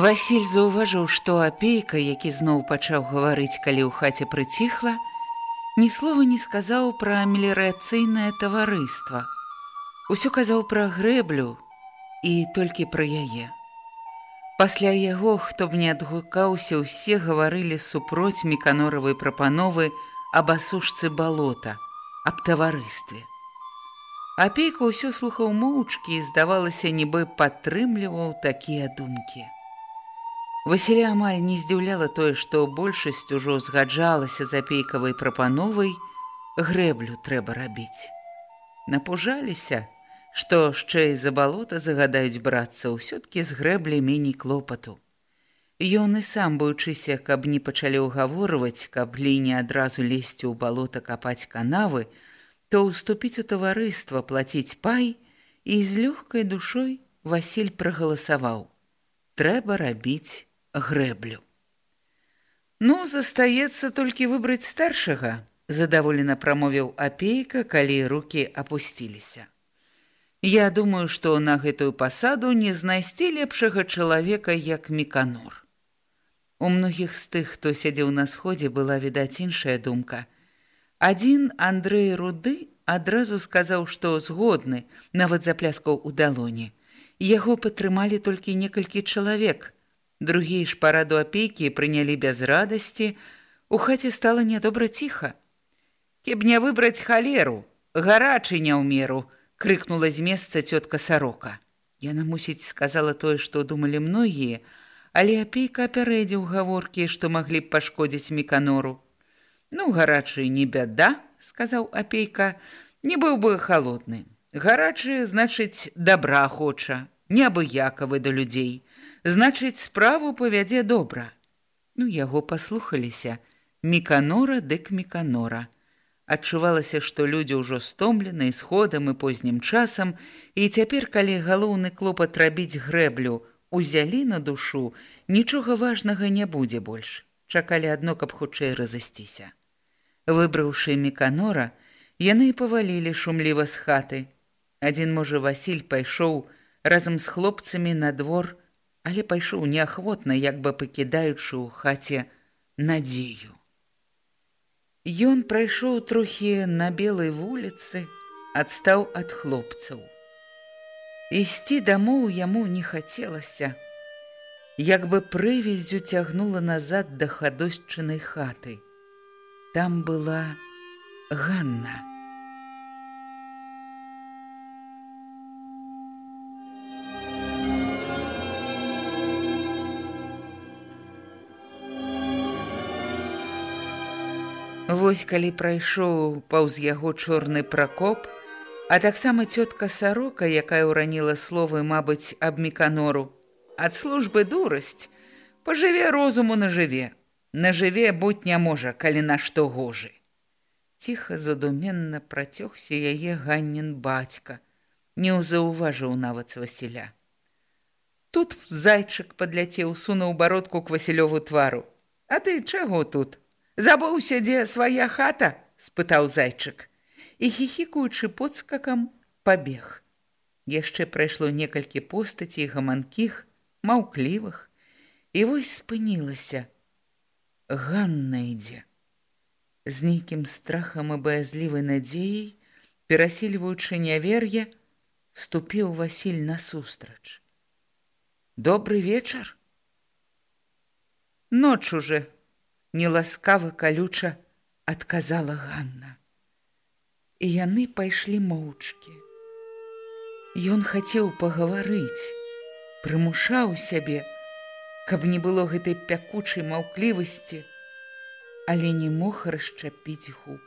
Васіль заўважыў, што апейка, які зноў пачаў гаварыць, калі ў хаце прыціхла, ні слова не сказаў пра мелірацыйнае таварыства. Усё казаў пра грэблю і толькі пра яе. Пасля яго, хто б не адгукаўся, усе гаварылі супроць меканоравай прапановы аб асушцы балота, аб таварыстве. Апейка ўсё слухаў моўчкі і, здавалася, нібы падтрымліваў такія думкі. Васіля амаль не здзіўляла тое, што большасць ужо згаджалася з апейкавай прапановай, грэблю трэба рабіць. Напужаліся, што яшчэ і за балота загадаюць брацца ўсё-ткі з грэблі меней клопату. Ён і сам баючыся, каб не пачалі ўгаворваць, каб ліні адразу лезці ў балота капаць канавы, то ўступіць у таварыства, плаціць пай, і з лёгкай душой Васіль прагаласаваў: трэба рабіць грэблю. Ну, застаецца толькі выбраць старшага, задаволена прамовіў апейка, калі рукі апусціліся. Я думаю, што на гэтую пасаду не знайсці лепшага чалавека як меканор. У многіх з тых, хто сядзеў на сходзе, была відаць іншая думка. Адзін Андрэй руды адразу сказаў, што згодны, нават запляскаў у далоні. Яго падтрымалі толькі некалькі чалавек, Другія ж параду апейкі прынялі без радасці, у хаце стала нядобра ціха. Кеб не выбраць халеру, гарачы не ў меру, крыкнула з месца цётка сарока. Яна мусіць сказала тое, што думалі многія, але апейка апярэдзіў гаворкі, што маглі б пашкодзіць меканору. Ну, гарачы не бяда, сказаў апейка, не быў бы халодны. Гарачы, значыць, добра хоча, неабыякавы да людзей значыць, справу павядзе добра. Ну, яго паслухаліся, міканора дык міканора. Адчувалася, што людзі ўжо стомлены сходам і познім часам, і цяпер, калі галоўны клопат рабіць грэблю, узялі на душу, нічога важнага не будзе больш. Чакалі адно, каб хутчэй разысціся. Выбраўшы міканора, яны павалілі шумліва з хаты. Адзін, можа, Васіль пайшоў разам з хлопцамі на двор, але пайшоў неахвотна, як бы пакідаючы ў хаце надзею. Ён прайшоў трохі на белай вуліцы, адстаў ад хлопцаў. Ісці дамоў яму не хацелася, як бы прывязю цягнула назад да хадосчынай хаты. Там была Ганна. Вось калі прайшоў паўз яго чорны пракоп, а таксама цётка сарока, якая ўраніла словы, мабыць, аб меканору. Ад службы дурасць, пажыве розуму нажыве. Нажыве будь не можа, калі на што гожы. Ціха задуменна працёгся яе ганнен бацька, не ўзаўважыў нават Васіля. Тут зайчык падляцеў, сунуў бародку к Васілёву твару. А ты чаго тут? Забыўся, дзе свая хата, спытаў зайчык. І хіхікуючы подскакам пабег. Яшчэ прайшло некалькі постацей гаманкіх, маўклівых, і вось спынілася. Ганна ідзе. З нейкім страхам і баязлівай надзеяй, перасільваючы нявер'е, ступіў Васіль насустрач. Добры вечар. Ноч уже неласкава калюча адказала Ганна. І яны пайшлі моўчкі. Ён хацеў пагаварыць, прымушаў сябе, каб не было гэтай пякучай маўклівасці, але не мог расчапіць губ.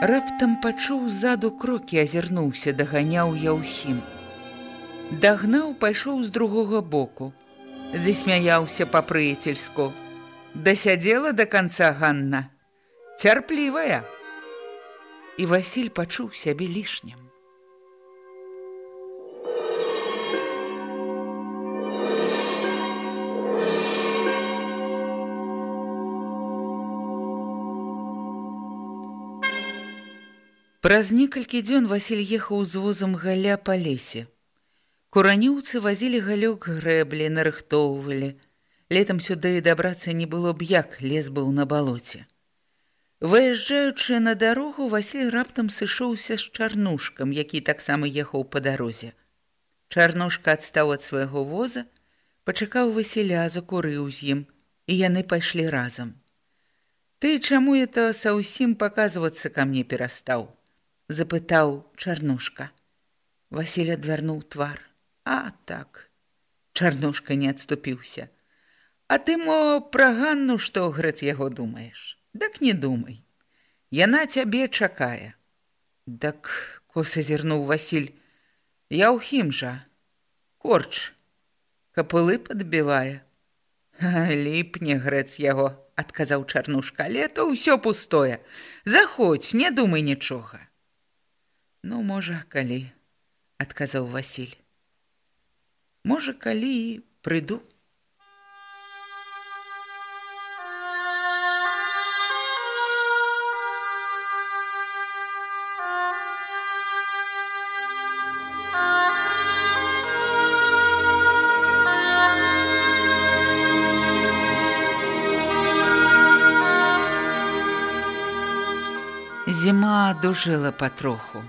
Раптам пачуў ззаду крокі, азірнуўся, даганяў яўхім. Дагнаў, пайшоў з другога боку, засмяяўся па-прыяцельску. Дасядзела да канца Ганна, цярплівая. І Васіль пачуў сябе лішнім. Праз некалькі дзён Васіль ехаў з возам галя па лесе. Кураніўцы вазілі галёк грэблі, нарыхтоўвалі. Летам сюды дабрацца не было б як, лес быў на балоце. Выязджаючы на дарогу, Васіль раптам сышоўся з чарнушкам, які таксама ехаў па дарозе. Чарнушка адстаў ад свайго воза, пачакаў Васіля, закурыў з ім, і яны пайшлі разам. Ты чаму это са ўсім паказвацца ка мне перастаў? запытаў чарнушка. Васіль адвярнуў твар. А так. Чарнушка не адступіўся. А ты мо пра Ганну, што грэц яго думаеш? Дак не думай. Яна цябе чакае. Дак коса зірнуў Васіль. Я ў хім жа. Корч. Капылы падбівае. Ліпне грэц яго, адказаў чарнушка, лето ўсё пустое. Заходзь, не думай нічога. Ну, можа, калі, адказаў Васіль. Можа, калі прыйду. Зіма дужыла патроху.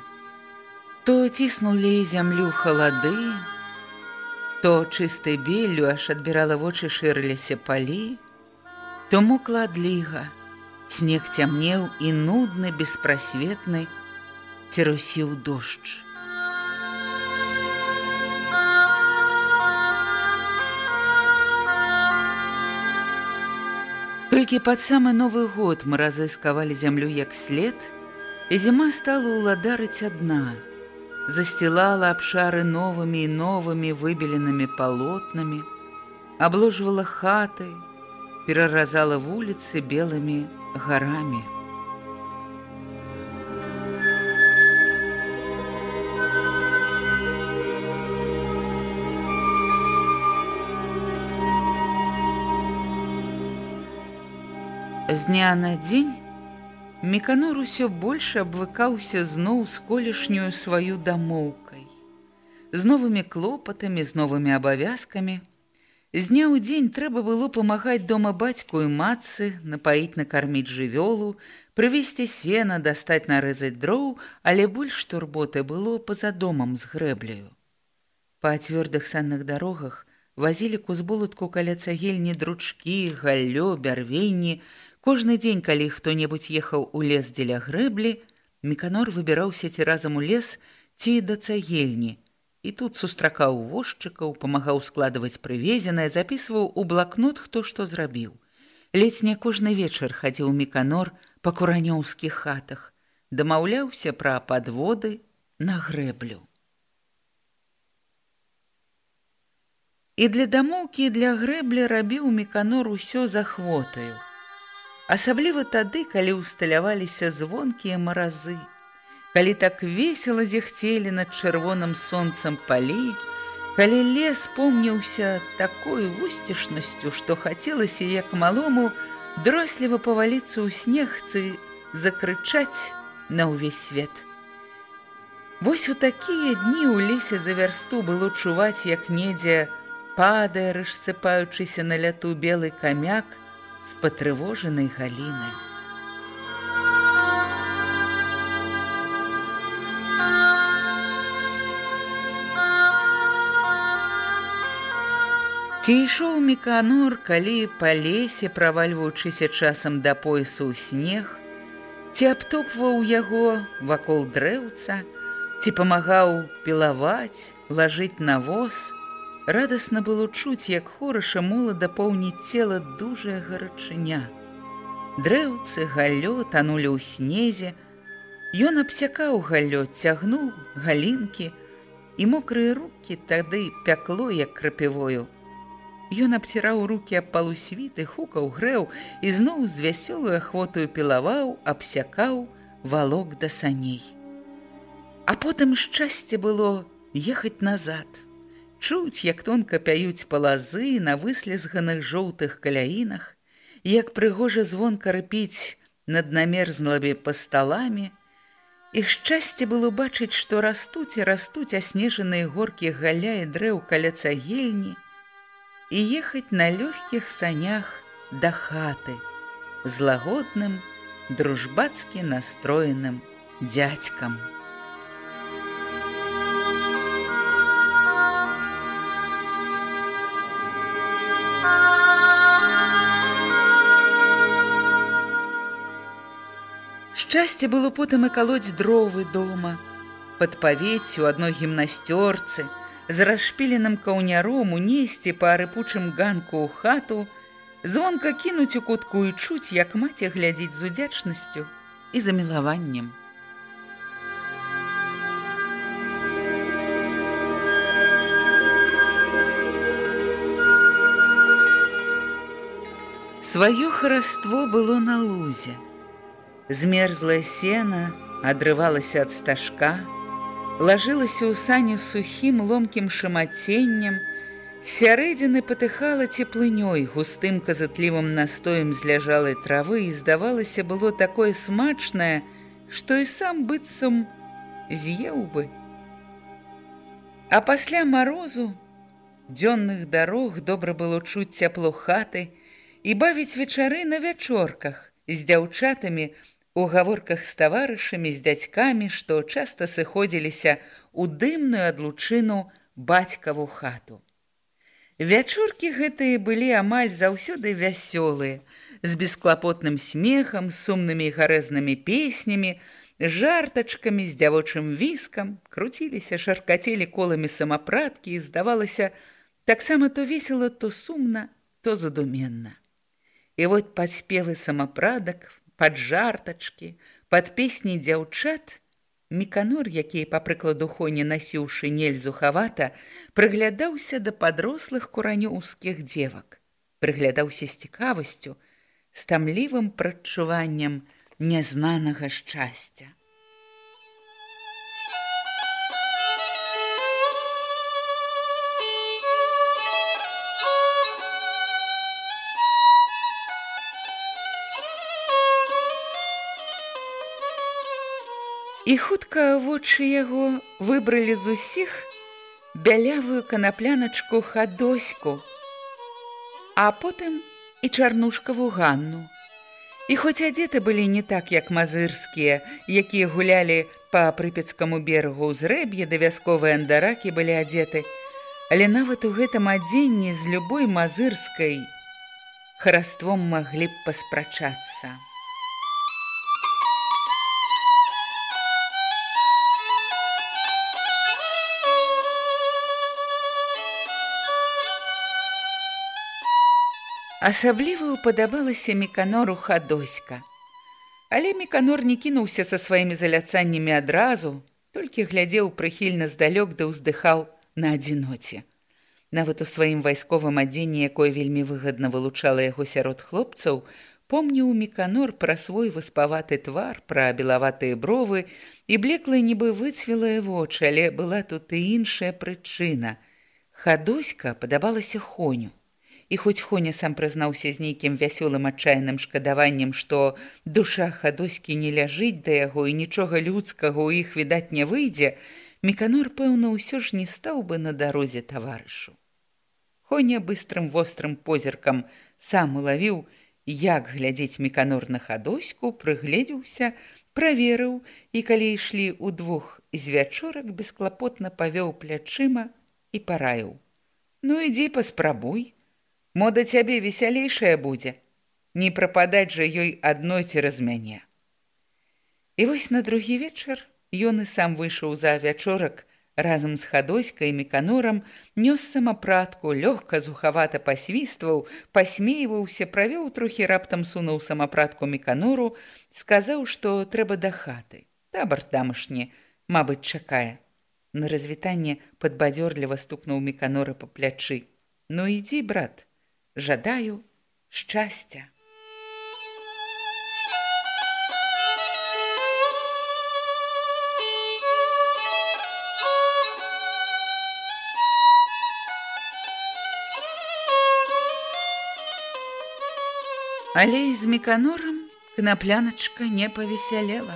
То ціснулі зямлю халады, то чыстай беллю аж адбірала вочы шырыліся палі, то мокла адліга, снег цямнеў і нудны беспрасветны церусіў дождж. Толькі пад самы новы год маразы скавалі зямлю як след, і зіма стала ўладарыць адна – застилала обшары новыми и новыми выбеленными полотнами, обложивала хаты, переразала в улицы белыми горами. З дня на дзень Меканор усё больш абвыкаўся зноў з колішнюю сваю дамоўкай. З новымі клопатамі, з новымі абавязкамі. З дня ў дзень трэба было памагаць дома бацьку і матцы, напаіць накарміць жывёлу, прывесці сена, дастаць нарэзаць дроў, але больш турботы было па-за домам з грэбляю. Па цвёрдых санных дарогах вазілі кузбулатку каля цагельні дручкі, галлё, бярвенні, Кожны дзень, калі хто-небудзь ехаў у лес дзеля грэблі, Меканор выбіраўся ці разам у лес ці да цагельні. І тут сустракаў возчыкаў, памагаў складваць прывезенае, запісваў у блакнот, хто што зрабіў. Ледзь не кожны вечар хадзіў Меканор па куранёўскіх хатах, дамаўляўся пра падводы на грэблю. І для дамоўкі і для грэбля рабіў Меканор усё захвотаю – асабліва тады, калі ўсталяваліся звонкія маразы, калі так весела зяхцелі над чырвоным сонцам палі, калі лес помніўся такой вусцішнасцю, што хацелася як малому дросліва паваліцца ў снегцы закрычаць на ўвесь свет. Вось у такія дні ў лесе за вярсту было чуваць, як недзе падае, рассыпаючыся на ляту белы камяк з патрывожанай галінай. Ці ішоў міканор, калі па лесе, правальваючыся часам да поясу ў снег, ці абтопваў яго вакол дрэўца, ці памагаў пілаваць, лажыць на воз, радасна было чуць, як хораша молада поўніць цела дужая гарачыня. Дрэўцы галлё танулі ў снезе, Ён абсякаў галлё, цягнуў галінкі, і мокрыя рукі тады пякло, як крапівою, Ён абціраў рукі аб палусвіты, хукаў грэў і зноў з вясёлую ахвотаю пілаваў, абсякаў валок да саней. А потым шчасце было ехаць назад. Чуць, як тонка пяюць палазы на выслезганых жоўтых каляінах, як прыгожа звонка рыпіць над намерзлымі пасталамі, І шчасце было бачыць, што растуць і растуць аснежаныя горкі галя і дрэў каля цагельні, і ехаць на лёгкіх санях да хаты з лагодным, дружбацкі настроеным дзядзькам. Шчасце было потым і калоць дровы дома, пад павеццю адной гімнасцёрцы, з расшпіленым каўняром унесці па рыпучым ганку ў хату, звонка кінуць у кутку і чуць, як маці глядзіць з удзячнасцю і замілаваннем. Сваё хараство было на лузе. Змерзлае сена адрывалася ад стажка, лажылася ў сані сухім ломкім шамаценнем, сярэдзіны патыхала цеплынёй густым казатлівым настоем зляжалай травы і здавалася было такое смачнае, што і сам быццам з'еў бы. А пасля марозу дзённых дарог добра было чуць цяпло хаты і бавіць вечары на вячорках з дзяўчатамі, у гаворках з таварышамі з дзядзькамі, што часта сыходзіліся ў дымную адлучыну бацькаву хату. Вячоркі гэтыя былі амаль заўсёды вясёлыя, з бесклапотным смехам, сумнымі і гарэзнымі песнямі, жартачкамі з дзявочым віскам, круціліся, шаркацелі коламі самапраткі і здавалася, таксама то весела, то сумна, то задуменна. І вот паспевы самапрадак, пад жартачкі, пад песні дзяўчат, Міканор, які, па прыкладу хоні насіў шынель зухавата, прыглядаўся да падрослых куранёўскіх дзевак, прыглядаўся з цікавасцю, з тамлівым прадчуваннем нязнанага шчасця. І хутка вочы яго выбралі з усіх бялявую канапляначку хадоську, а потым і чарнушкаву ганну. І хоць адзеты былі не так, як мазырскія, якія гулялі па прыпецкаму берагу ўзрэб'е да вясковай андаракі былі адзеты, але нават у гэтым адзенні з любой мазырскай хараством маглі б паспрачацца. Асабліва ўпадабалася міканору хадоська. Але міканор не кінуўся са сваімі заляцаннямі адразу, толькі глядзеў прыхільна здалёк да ўздыхаў на адзіноце. Нават у сваім вайсковым адзенні, якое вельмі выгадна вылучала яго сярод хлопцаў, помніў міканор пра свой выспаваты твар, пра белаватыя бровы і блеклыя нібы выцвілыя вочы, але была тут і іншая прычына. Хадоська падабалася хоню І хоць Хоня сам прызнаўся з нейкім вясёлым адчайным шкадаваннем, што душа хадоські не ляжыць да яго і нічога людскага ў іх відаць не выйдзе, Меканор, пэўна, ўсё ж не стаў бы на дарозе таварышу. Хоня быстрым вострым позіркам сам улавіў, як глядзець меканор на хадоську, прыгледзеўся, праверыў і калі ішлі ў двух з вячорак бесклапотна павёў плячыма і параіў: « Ну ідзі паспрабуй, Мо да цябе весялейшая будзе, не прападаць жа ёй адной цераз мяне. І вось на другі вечар ён і сам выйшаў за вячорак, разам з хадоськай меканорам нёс самапратку лёгка зухавата пасвістваў пасмейваўся правёў трохі раптам сунуў самапратку меканору сказаў што трэба да хаты. Табар тамашні мабыць чакае. На развітанне падбадзёрліва стукнуў меканора па плячы. Ну ідзі брат жадаю шчасця Але з меканорам кнапляначка не павесялела.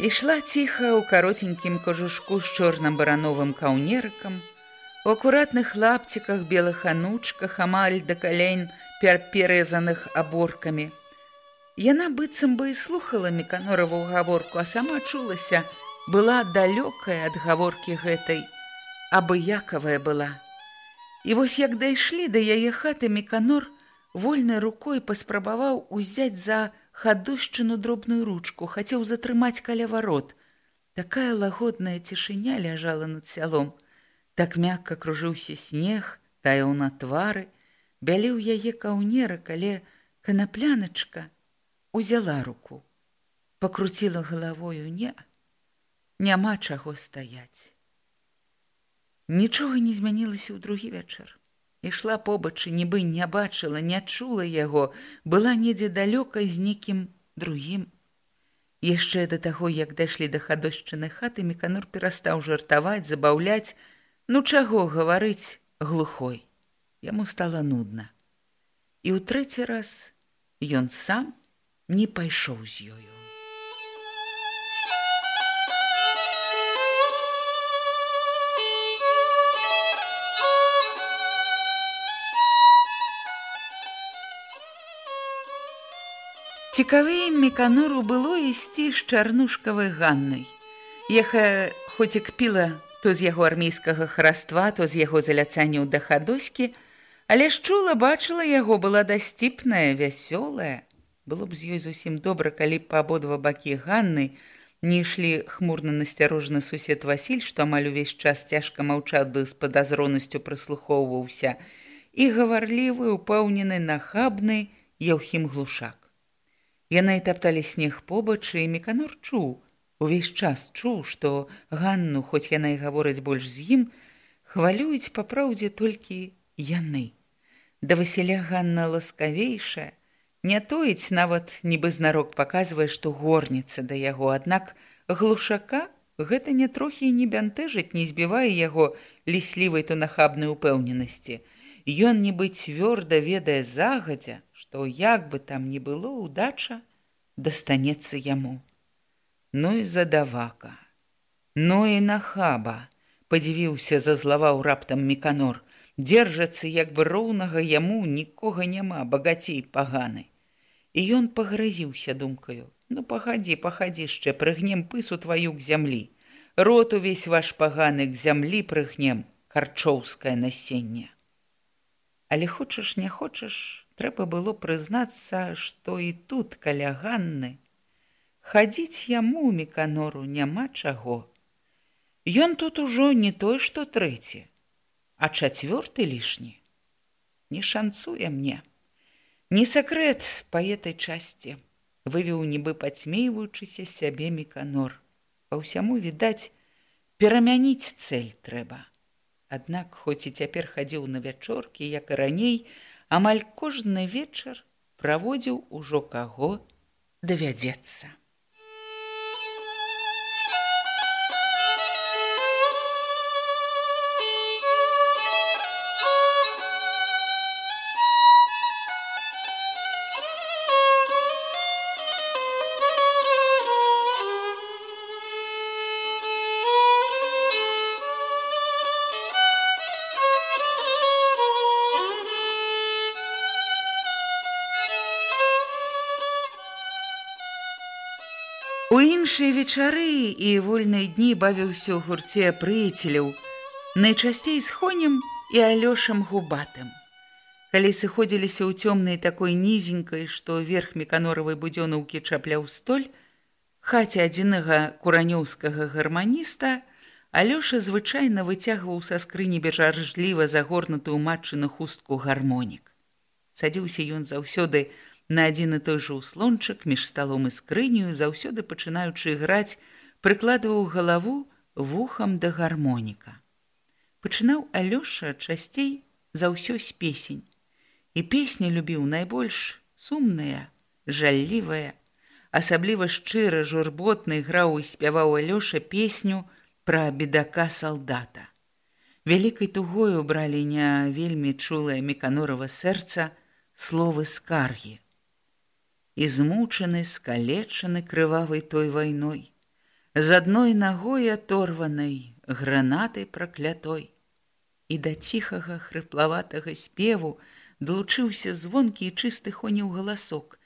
Ішла ціха ў каротенькім кожушку з чорным барановым каўнерыкам, у акуратных лапціках белых анучках амаль да калень перперезаных аборкамі. Яна быццам бы і слухала меканораву гаворку, а сама чулася, была далёкая ад гаворкі гэтай, абыякавая была. І вось як дайшлі да яе хаты меканор, вольнай рукой паспрабаваў узяць за хадушчыну дробную ручку, хацеў затрымаць каля варот. Такая лагодная цішыня ляжала над сялом. Так мякка кружыўся снег, таяў на твары, бяліў яе каўнера, калі канапляначка узяла руку, пакруціла галавою не, няма чаго стаяць. Нічога не змянілася ў другі вечар ішла побач нібы не бачыла, не чула яго, была недзе далёка з нейкім другім. Яшчэ да таго, як дайшлі да хадошчыны хаты, меканур перастаў жартаваць, забаўляць, ну чаго гаварыць глухой. Яму стала нудна. І ў трэці раз ён сам не пайшоў з ёю. Цікавей меканору было ісці з чарнушкавай ганнай. Еха хоць і кпіла то з яго армейскага хараства, то з яго заляцанняў да хадоські, але ж чула, бачыла яго, была дасціпная, вясёлая. Было б з ёй зусім добра, калі па абодва бакі ганны не ішлі хмурна насцярожны сусед Васіль, што амаль увесь час цяжка маўчаў ды з падазронасцю прыслухоўваўся, і гаварлівы, упэўнены нахабны Яўхім глушак. Яны тапталі снег побач, і Меканор чуў, увесь час чуў, што Ганну, хоць яна і гаворыць больш з ім, хвалююць па праўдзе толькі яны. Да Васіля Ганна ласкавейшая, не тоіць нават нібы знарок паказвае, што горніца да яго, аднак глушака гэта не трохі не бянтэжыць, не збівае яго ліслівай то нахабнай упэўненасці. Ён нібы цвёрда ведае загадзя, што як бы там ні было удача дастанецца яму. Ну і задавака, Ну і нахаба, падзівіўся зазлаваў раптам меканор, дзержацца як бы роўнага яму нікога няма багацей паганы. І ён пагрызіўся думкаю: Ну пахадзі, пахадзішча, прыгнем пысу тваю к зямлі. Рот увесь ваш паганы к зямлі прыгнем карчоўскае насенне. Але хочаш не хочаш, трэба было прызнацца, што і тут каля Ганны хадзіць яму меканору няма чаго. Ён тут ужо не той, што трэці, а чацвёрты лішні. Не шанцуе мне. Не сакрэт па этой часці вывеў нібы пацьмейваючыся сябе меканор. Па ўсяму відаць, перамяніць цэль трэба. Аднак хоць і цяпер хадзіў на вячоркі, як і раней, амаль кожны вечар праводзіў ужо каго давядзецца. Вечары і вольныя дні бавіўся ў гурце прыяцеляў, найчасцей з хонем і алёшам губатым. Калі сыходзіліся ў цёмнай такой нізенькай, што верх меканоравай будзёнаўкі чапляў столь, хаце адзінага куранёўскага гарманіста, Алёша звычайна выцягваў са скрыні бежаржліва загорнутую матчыну хустку гармонік. Садзіўся ён заўсёды на адзін і той жа ўслончык між сталом і скрыню, заўсёды пачынаючы граць, прыкладваў галаву вухам да гармоніка. Пачынаў Алёша часцей за ўсё з песень. І песні любіў найбольш сумная, жаллівая, асабліва шчыра журботны граў і спяваў Алёша песню, пра бедака салдата. Вялікай тугою бралі не вельмі чулае меканорава сэрца словы скаргі. І змучаны, скалечаны крывавай той вайной, з адной нагой аторванай гранатай праклятой. І да ціхага хрыплаватага спеву далучыўся звонкі і чысты хоніў галасок,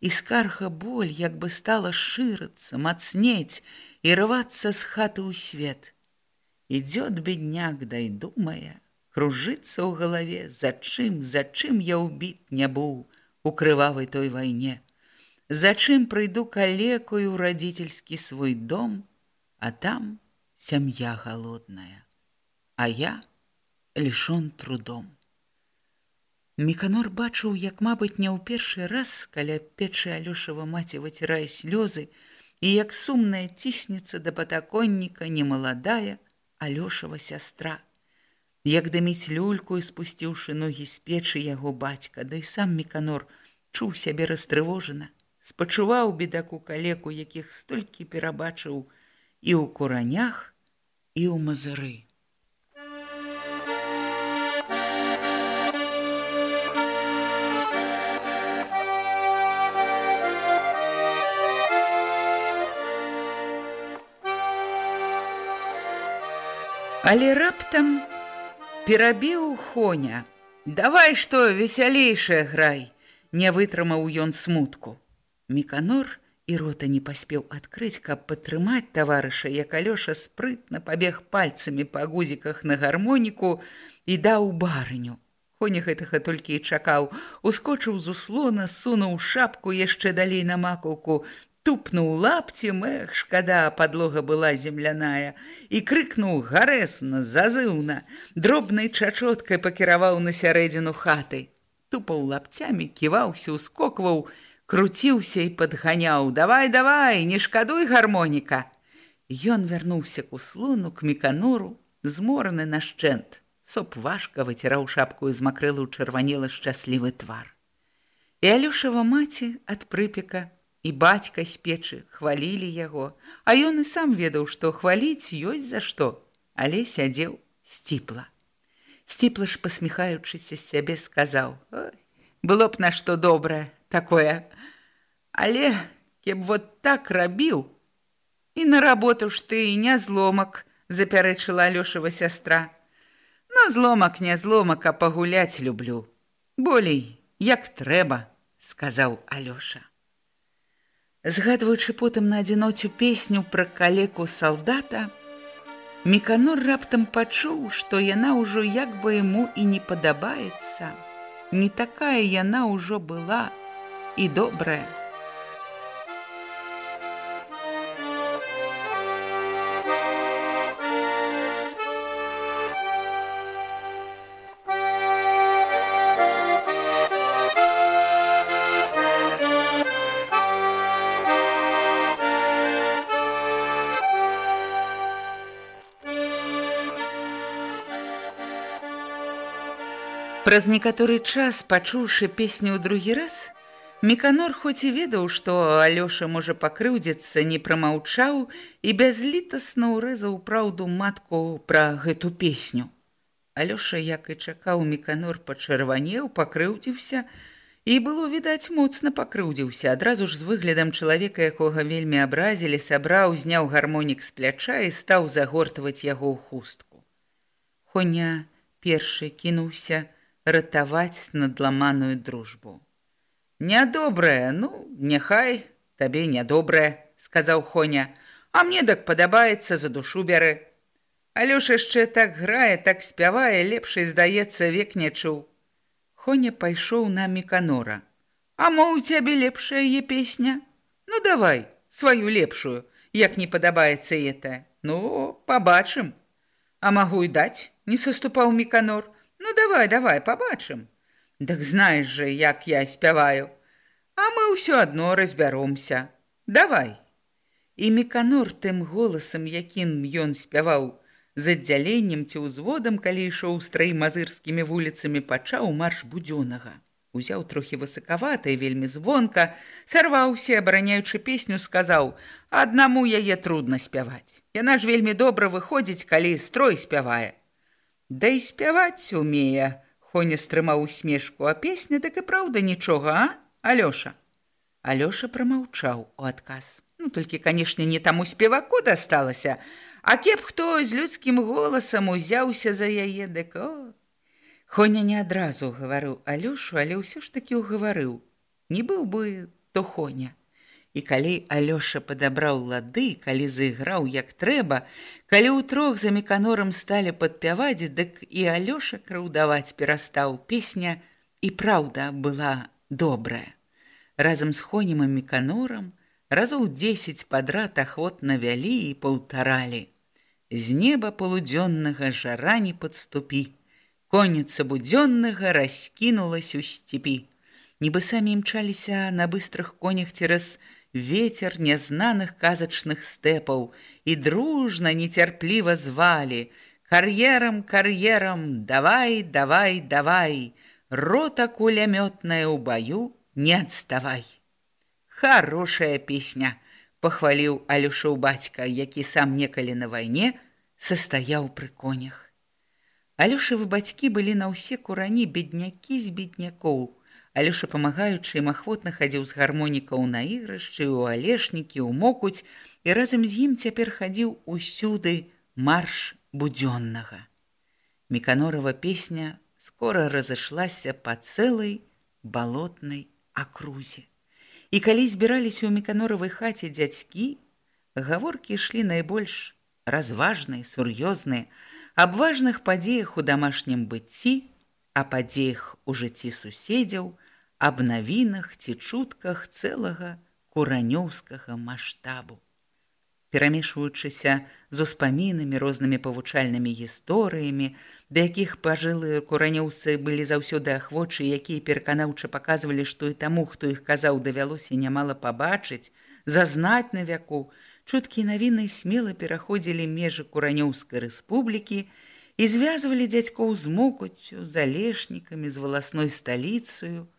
і скарга боль як бы стала шырыцца, мацнець і рвацца з хаты ў свет. Ідёт бедняк, дай думае, кружыцца ў галаве, за чым, за чым я ўбіт не быў у крывавай той вайне. За чым прыйду калекую радзіцельскі свой дом, а там сям'я галодная, а я лішон трудом. Меканор бачыў, як, мабыць, не ў першы раз каля печы Алёшава маці выцірае слёзы, і як сумная ціснецца да патаконніка немаладая Алёшава сястра. Як даміць люльку і спусціўшы ногі з печы яго бацька, да і сам Меканор чуў сябе растрывожана, спачуваў бедаку калеку, якіх столькі перабачыў і ў куранях, і ў мазыры. Але раптам перабіў Хоня. Давай што весялейшае грай, не вытрымаў ён смутку. Меканор і рота не паспеў адкрыць, каб падтрымаць таварыша, як Алёша спрытна пабег пальцамі па гузіках на гармоніку і даў барыню. Хоня гэтага толькі і чакаў, ускочыў з услона, сунуў шапку яшчэ далей на макаўку, тупнуў лапцем, эх, шкада, падлога была земляная, і крыкнуў гарэсна, зазыўна, дробнай чачоткай пакіраваў на сярэдзіну хаты. Тупаў лапцямі, ківаўся, ускокваў, круціўся і падганяў: « Давай, давай, не шкадуй гармоніка. Ён вярнуўся к услуну, к мекануру, змораны нашчэнт. Соп важка выціраў шапку і змакрылы ў чырванелы шчаслівы твар. І Алюшава маці ад прыпека і бацька з печы хвалілі яго, а ён і сам ведаў, што хваліць ёсць за што, але сядзеў сціпла. Сціпла ж пасміхаючыся з сябе сказаў: « Было б на што добрае такое, Але кеб вот так рабіў, і на работу ж ты і не зломак, запярэчыла Алёшава сястра. Но зломак не зломак, а пагуляць люблю. Болей, як трэба, сказаў Алёша. Згадваючы потым на адзіноцю песню пра калеку салдата, Меканор раптам пачуў, што яна ўжо як бы яму і не падабаецца. Не такая яна ўжо была і добрая. Праз некаторы час, пачуўшы песню ў другі раз, Меканор хоць і ведаў, што Алёша можа пакрыўдзіцца, не прамаўчаў і бязлітасна ўрэзаў праўду матку пра гэту песню. Алёша, як і чакаў Меканор пачырванеў, пакрыўдзіўся і было відаць моцна пакрыўдзіўся, адразу ж з выглядам чалавека, якога вельмі абразілі, сабраў, зняў гармонік з пляча і стаў загортваць яго ў хустку. Хоня першы кінуўся, ратаваць надламаную дружбу. Нядобрае, ну, няхай табе нядобрае, сказаў Хоня. А мне дак падабаецца за душу бяры. Алёша яшчэ так грае, так спявае, лепшай здаецца, век не чуў. Хоня пайшоў на міканора. А мо у цябе лепшая е песня? Ну давай, сваю лепшую, як не падабаецца это. Ну, пабачым. А магу і даць, не саступаў міканор. Ну давай, давай, пабачым. Дак знаеш жа, як я спяваю. А мы ўсё адно разбяромся. Давай. І міканор тым голасам, якім ён спяваў, з аддзяленнем ці ўзводам, калі ішоў страй мазырскімі вуліцамі, пачаў марш будзёнага. Узяў трохі высакавата і вельмі звонка, сарваўся, абараняючы песню, сказаў: « Аднаму яе трудна спяваць. Яна ж вельмі добра выходзіць, калі строй спявае. Да і спяваць умее, Хоня стрымаў усмешку, а песня так і праўда нічога, а, Алёша. Алёша прамаўчаў у адказ. Ну, толькі, канешне, не таму спеваку дасталася, А кеп хто з людскім голасам узяўся за яе дэко. Хоня не адразу гаварыў Алёшу, але ўсё ж такі ўгаварыў. Не быў бы то Хоня. І калі Алёша падабраў лады, калі зайграў як трэба, калі ўтрох за меканорам сталі падпяваць, дык і Алёша краўдаваць перастаў песня і праўда была добрая. Разам з хонем і меканорам разоў дзесяць падрад ахвотна вялі і паўтаралі. З неба полудзённага жара не падступі. Конніца будзённага раскінулась у сцепі. Нібы самі імчаліся на быстрых конях цераз ветер нязнаных казачных стэпаў і дружна нецярпліва звалі: Кар'ерам, кар'ерам, давай, давай, давай, рота кулямётная ў баю, не адставай. Хорошая песня! пахваліў алюшоў бацька, які сам некалі на вайне састаяў пры конях. Алюшавы бацькі былі на ўсе курані беднякі з беднякоў. Алюша памагаючы ім ахвотна хадзіў з гармонікаў на ігрышчы, у алешнікі, у мокуць і разам з ім цяпер хадзіў усюды марш будзённага. Меканорова песня скора разышлася па цэлай балотнай акрузе. І калі збіраліся ў меканоравай хаце дзядзькі, гаворкі ішлі найбольш разважныя, сур'ёзныя, аб важных падзеях у дамашнім быцці, а падзеях у жыцці суседзяў, аб навінах ці чутках цэлага куранёўскага маштабу перамешваючыся з успамінамі рознымі павучальнымі гісторыямі, да якіх пажылыя куранёўцы былі заўсёды ахвочы, якія пераканаўча паказвалі, што і таму, хто іх казаў, давялося нямала пабачыць, зазнаць на вяку, чуткія навіны смела пераходзілі межы куранёўскай рэспублікі і звязвалі дзядзькоў з мокуццю, залешнікамі з валасной сталіцыю.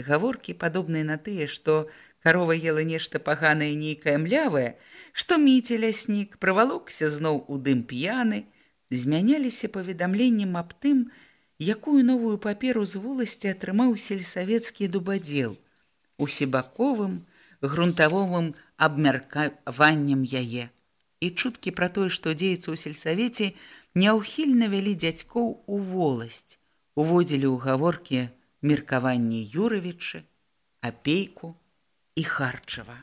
Гаворкі падобныя на тыя, што Карова ела нешта паганае нейкае млявае, што міце ляснік правалокся зноў у дым п'яны, змяняліся паведамленнем аб тым, якую новую паперу з воласці атрымаў сельсавецкі дубадзел, усебаковым, грунтавовым абмеркаваннем яе. І чуткі пра тое, што дзеецца ў сельсавеце, няўхільна вялі дзядзькоў у воласць, уводзілі ў гаворкі меркаванні Юравічы, апейку, і харчава.